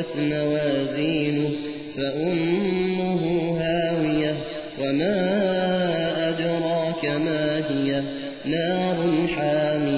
خفت موازينه فأمه هاوية وما أدراك ما هي؟ نار حامية.